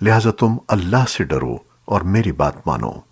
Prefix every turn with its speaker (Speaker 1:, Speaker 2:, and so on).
Speaker 1: لہٰذا تم اللہ سے ڈرو اور میری بات مانو۔